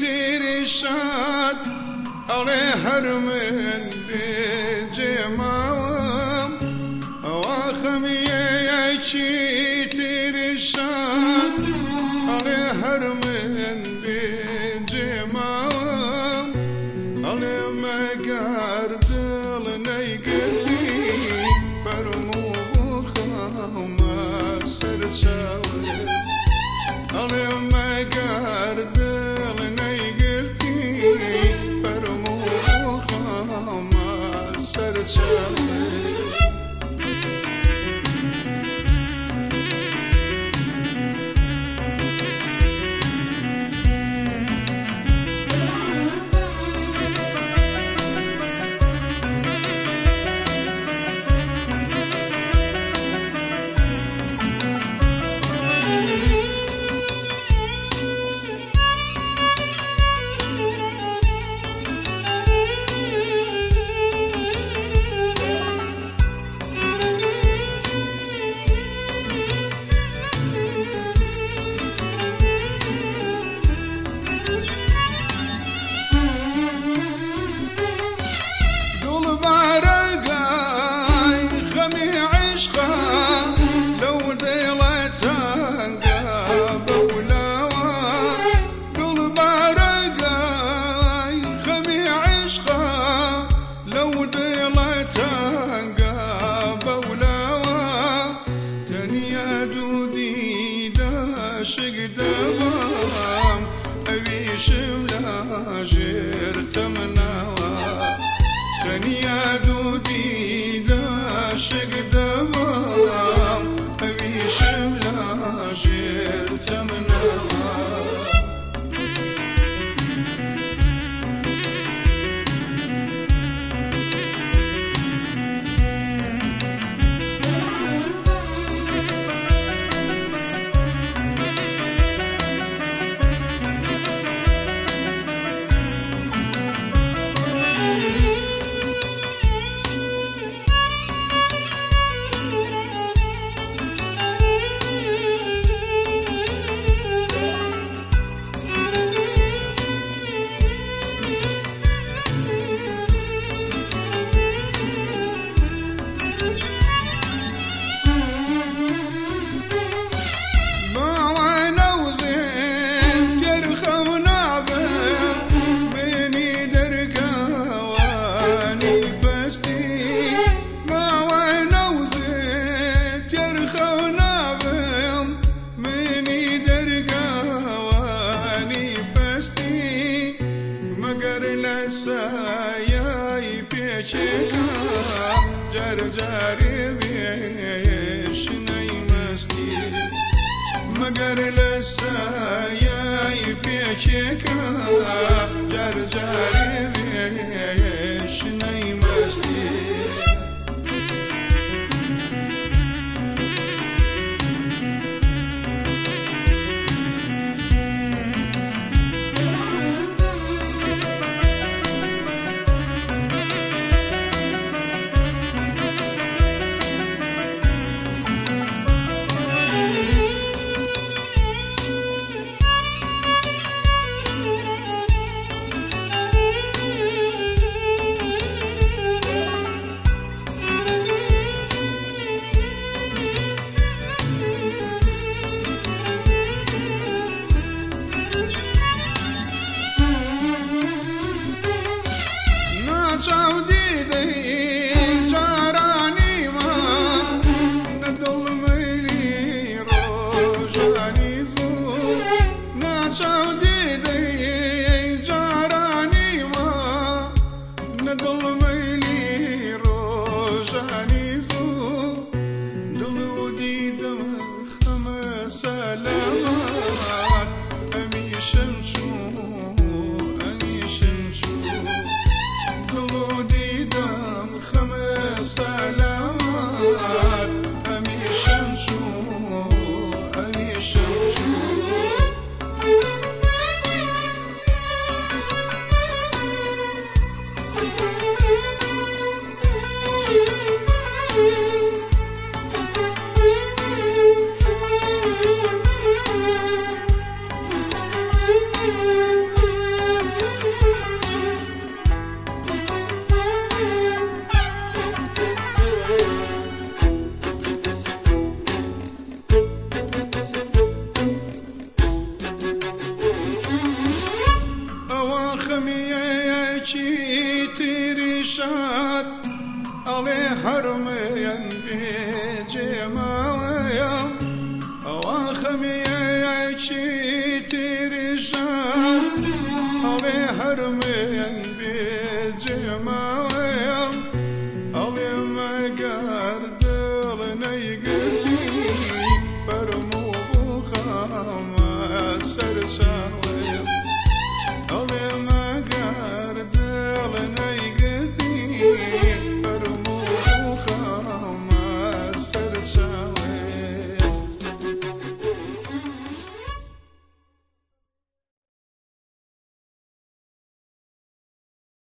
ترشاد علي هرم بجمام وخمي يكي ترشاد علي هرم خمي عشقا لو ديلتان بولاوا دول بارقاي خمي عشقا لو ديلتان بولاوا تنيا دودي داشق دوام أبي شملا جرت مناوا دنيا دودي عاشق دوام همیشه لاجر تمنم جر لسای پیچ جر جری بیش نیمستی مگر لسای پیچ کار حرميا بجماويا أواخمي عشي